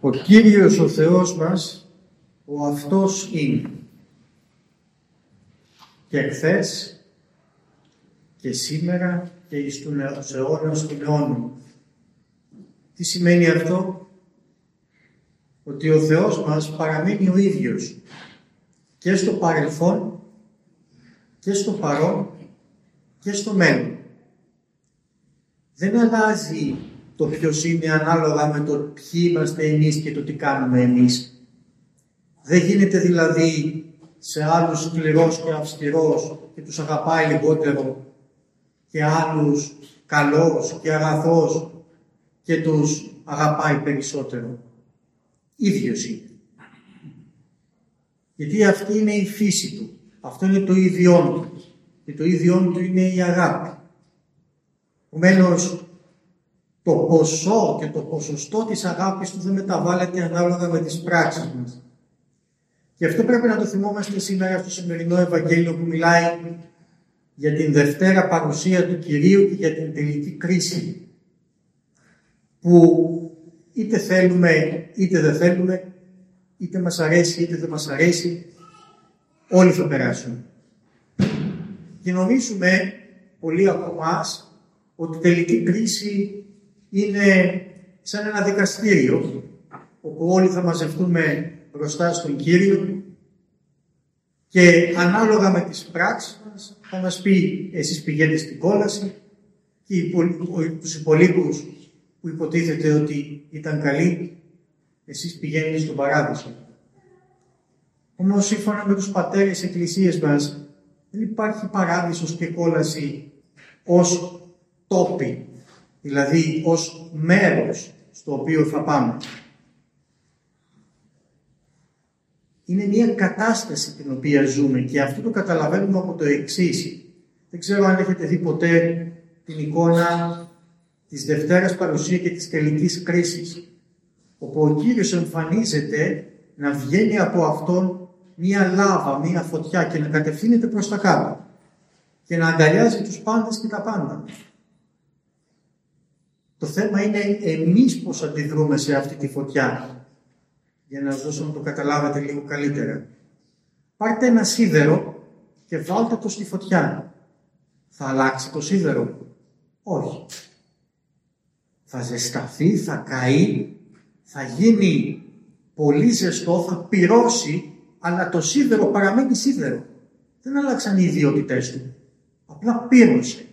Ο Κύριος ο Θεός μας, ο Αυτός είναι. Και χθες και σήμερα και εις του αιώνας των αιώνων. Τι σημαίνει αυτό; Ότι ο Θεός μας παραμένει ο ίδιος και στο παρελθόν και στο παρόν και στο μέλλον. Δεν αλλάζει το ποιος είναι ανάλογα με το ποιοι είμαστε εμείς και το τι κάνουμε εμείς. Δεν γίνεται δηλαδή σε άλλους σκληρός και αυστηρός και τους αγαπάει λιγότερο και άλλους καλός και αγαθός και τους αγαπάει περισσότερο. Ίδιος είναι. Γιατί αυτή είναι η φύση του. Αυτό είναι το ίδιό του. Και το ίδιό του είναι η αγάπη. Επομένως, το ποσό και το ποσοστό της αγάπης του δεν μεταβάλλεται ανάλογα με τις πράξεις μας. Και αυτό πρέπει να το θυμόμαστε σήμερα στο σημερινό Ευαγγέλιο που μιλάει για την Δευτέρα παρουσία του Κυρίου και για την τελική κρίση που είτε θέλουμε είτε δεν θέλουμε, είτε μας αρέσει είτε δεν μας αρέσει, όλοι θα περάσουν. Και νομίζουμε πολλοί από εμάς ότι η τελική κρίση είναι σαν ένα δικαστήριο όπου όλοι θα μαζευτούμε μπροστά στον Κύριο και ανάλογα με τις πράξεις μας θα μας πει εσείς πηγαίνετε στην κόλαση και τους υπολείπους που υποτίθεται ότι ήταν καλοί εσείς πηγαίνετε στον παράδεισο. Όμως σύμφωνα με τους πατέρες εκκλησίες μας δεν υπάρχει παράδεισος και κόλαση ως τόπι, δηλαδή ως μέρος στο οποίο θα πάμε. είναι μια κατάσταση την οποία ζούμε και αυτό το καταλαβαίνουμε από το εξής. Δεν ξέρω αν έχετε δει ποτέ την εικόνα της Δευτέρας Παρουσία και της τελικής κρίσης, όπου ο Κύριος εμφανίζεται να βγαίνει από αυτόν μία λάβα, μία φωτιά και να κατευθύνεται προς τα κάτω και να αγκαλιάζει τους πάντες και τα πάντα. Το θέμα είναι εμείς πώς αντιδρούμε σε αυτή τη φωτιά για να σας δώσω να το καταλάβετε λίγο καλύτερα. Πάρτε ένα σίδερο και βάλτε το στη φωτιά. Θα αλλάξει το σίδερο; Όχι. Θα ζεσταθεί, θα καεί, θα γίνει πολύ ζεστό, θα πυρώσει, αλλά το σίδερο παραμένει σίδερο. Δεν άλλαξαν οι ιδιότητές του. Απλά πύρωσε.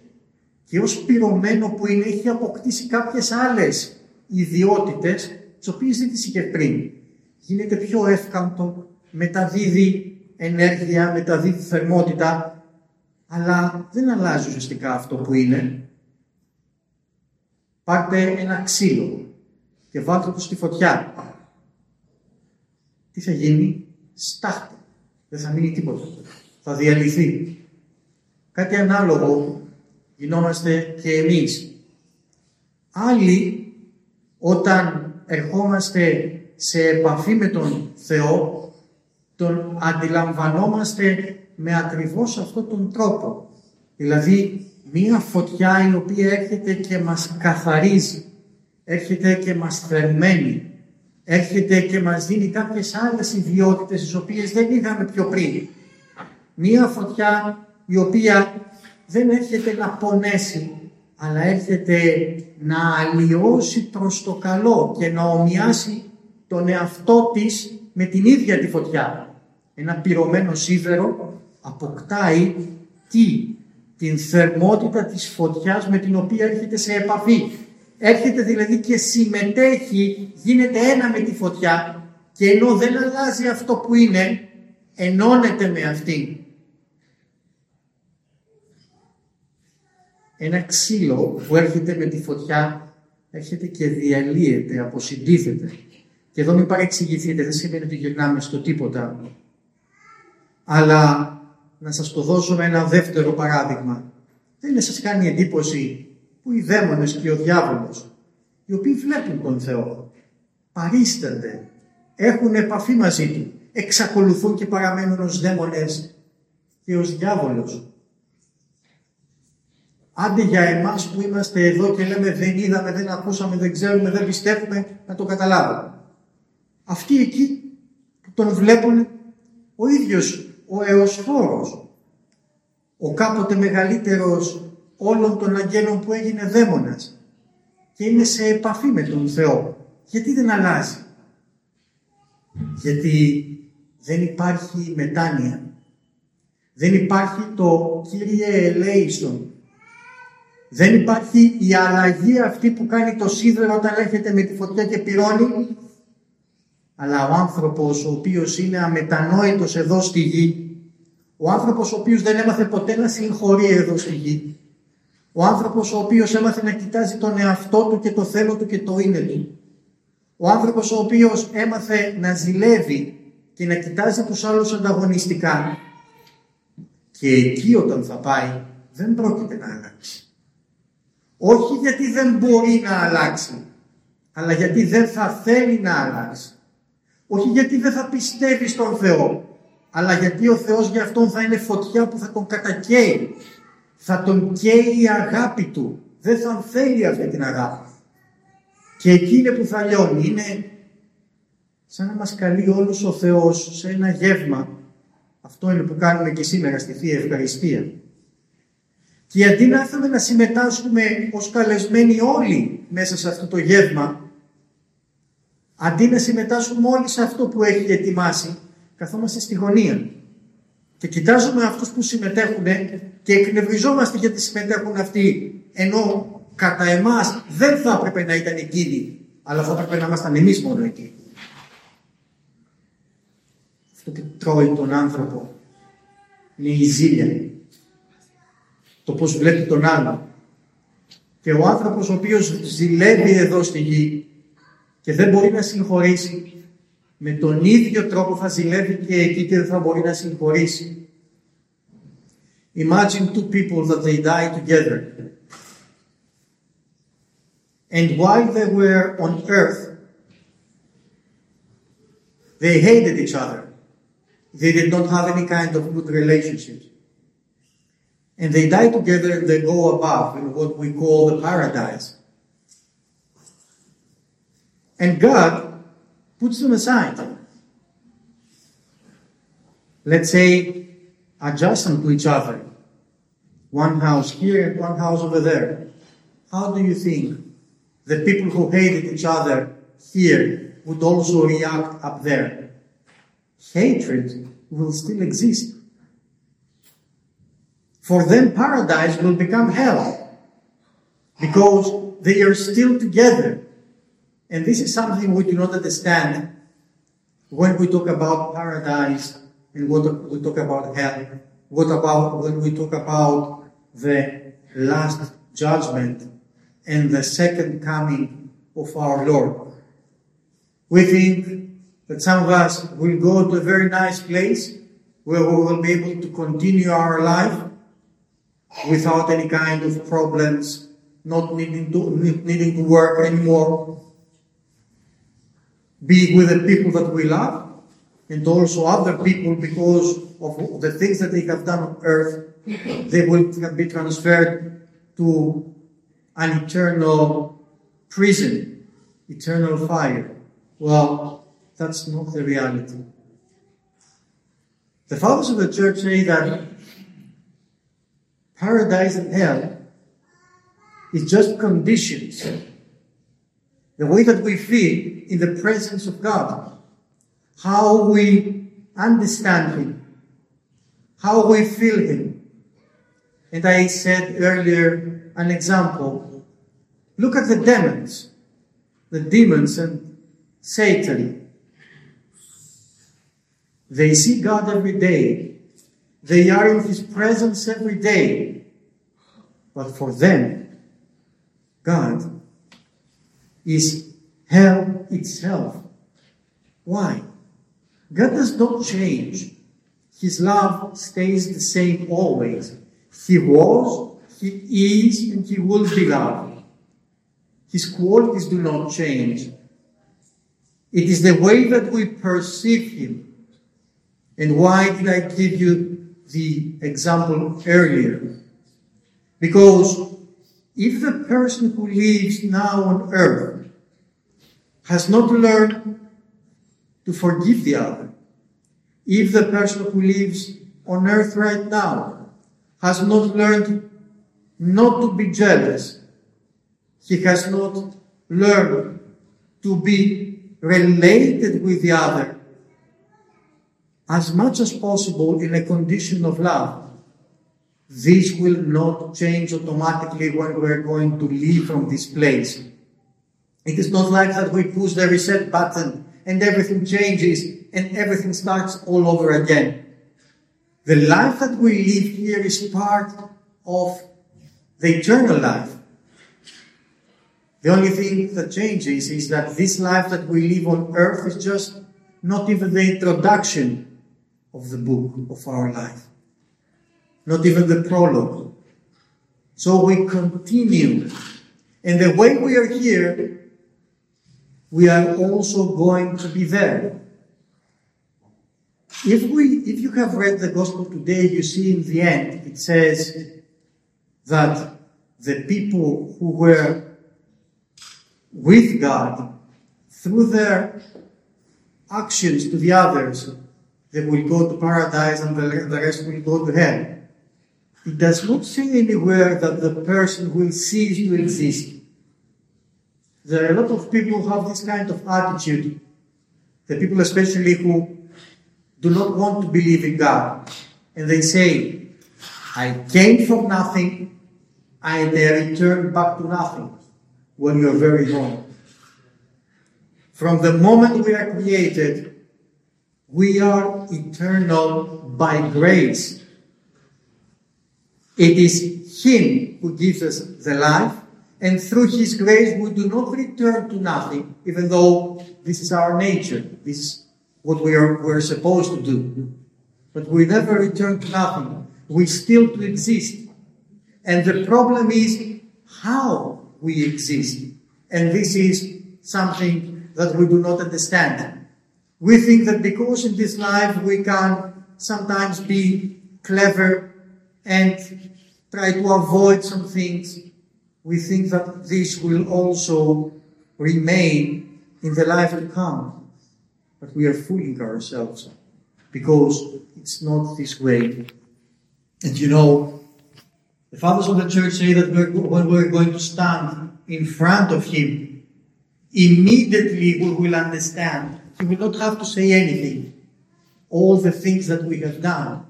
Και ως πυρωμένο που είναι έχει αποκτήσει κάποιες άλλες ιδιότητες τις οποίες δεν τις είχε πριν γίνεται πιο εύκαμπτο, μεταδίδει ενέργεια, μεταδίδει θερμότητα, αλλά δεν αλλάζει ουσιαστικά αυτό που είναι. Πάρτε ένα ξύλο και βάλτε το στη φωτιά. Τι θα γίνει, στάχτε. Δεν θα μείνει τίποτα. Θα διαλυθεί. Κάτι ανάλογο γινόμαστε και εμείς. Άλλοι όταν ερχόμαστε σε επαφή με τον Θεό, τον αντιλαμβανόμαστε με ακριβώς αυτόν τον τρόπο. Δηλαδή, μία φωτιά η οποία έρχεται και μας καθαρίζει, έρχεται και μας θερμαίνει, έρχεται και μας δίνει κάποιες άλλες ιδιότητες τις οποίες δεν είχαμε πιο πριν. Μία φωτιά η οποία δεν έρχεται να πονέσει, αλλά έρχεται να αλλοιώσει προς το καλό και να ομοιάσει τον εαυτό της με την ίδια τη φωτιά. Ένα πυρωμένο σίδερο αποκτάει τι, την θερμότητα της φωτιάς με την οποία έρχεται σε επαφή. Έρχεται δηλαδή και συμμετέχει, γίνεται ένα με τη φωτιά και ενώ δεν αλλάζει αυτό που είναι, ενώνεται με αυτή. Ένα ξύλο που έρχεται με τη φωτιά έρχεται και διαλύεται, αποσυντίθεται. Και εδώ μην παρεξηγηθείτε, δεν σημαίνει ότι γυρνάμε στο τίποτα. Αλλά να σας το δώσω με ένα δεύτερο παράδειγμα. Δεν σας κάνει εντύπωση που οι δαίμονες και ο διάβολος, οι οποίοι βλέπουν τον Θεό, παρίστανται, έχουν επαφή μαζί Του, εξακολουθούν και παραμένουν ως δαίμονες και ως διάβολος. Άντε για εμάς που είμαστε εδώ και λέμε δεν είδαμε, δεν ακούσαμε, δεν ξέρουμε, δεν πιστεύουμε, να το καταλάβουμε. Αυτοί εκεί που τον βλέπουν ο ίδιος ο Εωσφόρος, ο κάποτε μεγαλύτερος όλων των αγγέλων που έγινε δαίμονας και είναι σε επαφή με τον Θεό. Γιατί δεν αλλάζει; Γιατί δεν υπάρχει μετάνοια. Δεν υπάρχει το Κύριε ελέησον. Δεν υπάρχει η αλλαγή αυτή που κάνει το σίδερο όταν έρχεται με τη φωτιά και πυρώνει. Αλλά ο άνθρωπος ο οποίος είναι αμετανόητος εδώ στη γη, ο άνθρωπος ο οποίος δεν έμαθε ποτέ να συγχωρεί εδώ στη γη, ο άνθρωπος ο οποίος έμαθε να κοιτάζει τον εαυτό του και το θέλω του και το είναι του, ο άνθρωπος ο οποίος έμαθε να ζηλεύει και να κοιτάζει τους άλλους ανταγωνιστικά και εκεί όταν θα πάει δεν πρόκειται να αλλάξει. Όχι γιατί δεν μπορεί να αλλάξει, αλλά γιατί δεν θα θέλει να αλλάξει. Όχι γιατί δεν θα πιστεύει στον Θεό, αλλά γιατί ο Θεός για αυτόν θα είναι φωτιά που θα τον κατακαίει. Θα τον καίει η αγάπη του. Δεν θα θέλει αυτή την αγάπη. Και εκεί είναι που θα λιώνει. Είναι σαν να μας καλεί όλους ο Θεός σε ένα γεύμα. Αυτό είναι που κάνουμε και σήμερα στη Θεία Ευχαριστία. Και αντί να έρθουμε να συμμετάσχουμε ως καλεσμένοι όλοι μέσα σε αυτό το γεύμα, αντί να συμμετάσχουμε όλοι σε αυτό που έχει ετοιμάσει, καθόμαστε στη γωνία και κοιτάζουμε αυτούς που συμμετέχουν και εκνευριζόμαστε γιατί συμμετέχουν αυτοί, ενώ κατά εμάς δεν θα έπρεπε να ήταν εκείνοι, αλλά θα έπρεπε να ήμασταν εμείς μόνο εκεί. Αυτό που τρώει τον άνθρωπο είναι η ζήλια. Το πώς βλέπει τον άλλο. Και ο άνθρωπος ο οποίος ζηλεύει εδώ στη γη και δεν μπορεί να συγχωρήσει, με τον ίδιο τρόπο θα ζηλεύει και εκεί και δεν θα μπορεί να συγχωρήσει. Imagine two people that they die together. And while they were on earth, they hated each other. They did not have any kind of good relationships. And they die together they go above in what we call the paradise. And God puts them aside. Let's say adjacent to each other. One house here and one house over there. How do you think the people who hated each other here would also react up there. Hatred will still exist. For them, paradise will become hell because they are still together. And this is something we do not understand when we talk about paradise and what we talk about hell. What about when we talk about the last judgment and the second coming of our Lord. We think that some of us will go to a very nice place where we will be able to continue our life without any kind of problems, not needing to, needing to work anymore, be with the people that we love, and also other people because of the things that they have done on earth, they will be transferred to an eternal prison, eternal fire. Well, that's not the reality. The fathers of the church say that paradise and hell is just conditions. The way that we feel in the presence of God, how we understand Him, how we feel Him. And I said earlier an example. Look at the demons, the demons and Satan. They see God every day. They are in His presence every day. But for them, God is hell itself. Why? God does not change. His love stays the same always. He was, he is and He will be loved. His qualities do not change. It is the way that we perceive Him. And why did I give you the example earlier? Because if the person who lives now on earth has not learned to forgive the other. If the person who lives on earth right now has not learned not to be jealous, he has not learned to be related with the other as much as possible in a condition of love. This will not change automatically when we're going to leave from this place. It is not like that we push the reset button and everything changes and everything starts all over again. The life that we live here is part of the eternal life. The only thing that changes is that this life that we live on earth is just not even the introduction of the book of our life. Not even the prologue. So we continue. And the way we are here, we are also going to be there. If we, if you have read the gospel today, you see in the end, it says that the people who were with God through their actions to the others, they will go to paradise and the, the rest will go to hell. It does not say anywhere that the person will cease to exist. There are a lot of people who have this kind of attitude. The people especially who do not want to believe in God. And they say, I came from nothing, and I return back to nothing when you're very wrong. From the moment we are created, we are eternal by grace. It is Him who gives us the life, and through His grace we do not return to nothing, even though this is our nature. This is what we are we're supposed to do. But we never return to nothing. We still to exist. And the problem is how we exist. And this is something that we do not understand. We think that because in this life we can sometimes be clever and try to avoid some things, we think that this will also remain in the life to come. But we are fooling ourselves because it's not this way. And you know, the fathers of the church say that we're, when we're going to stand in front of Him, immediately we will understand. He will not have to say anything. All the things that we have done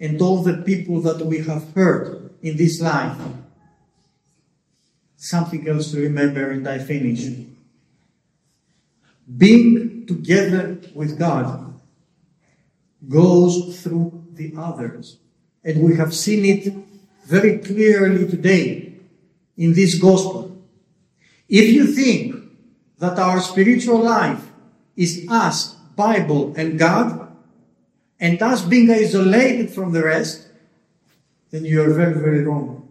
and all the people that we have hurt in this life. Something else to remember and I finish. Being together with God goes through the others. And we have seen it very clearly today in this gospel. If you think that our spiritual life is us, Bible, and God, and us being isolated from the rest, then you are very, very wrong.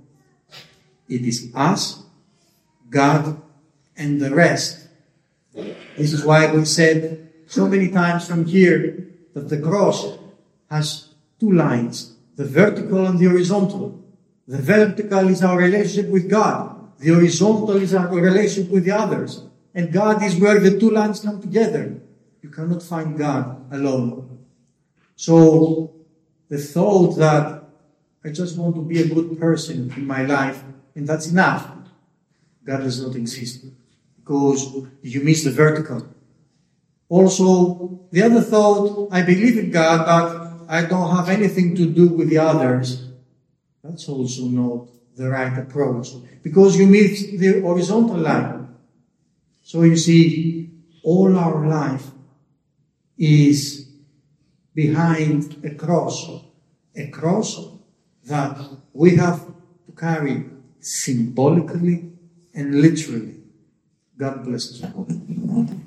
It is us, God, and the rest this is why we said so many times from here that the cross has two lines, the vertical and the horizontal. The vertical is our relationship with God. The horizontal is our relationship with the others. And God is where the two lines come together. You cannot find God alone. So the thought that I just want to be a good person in my life and that's enough, God does not exist because you miss the vertical. Also, the other thought, I believe in God, but I don't have anything to do with the others. That's also not the right approach because you miss the horizontal line. So you see, all our life is behind a cross, a cross that we have to carry symbolically and literally. God bless us.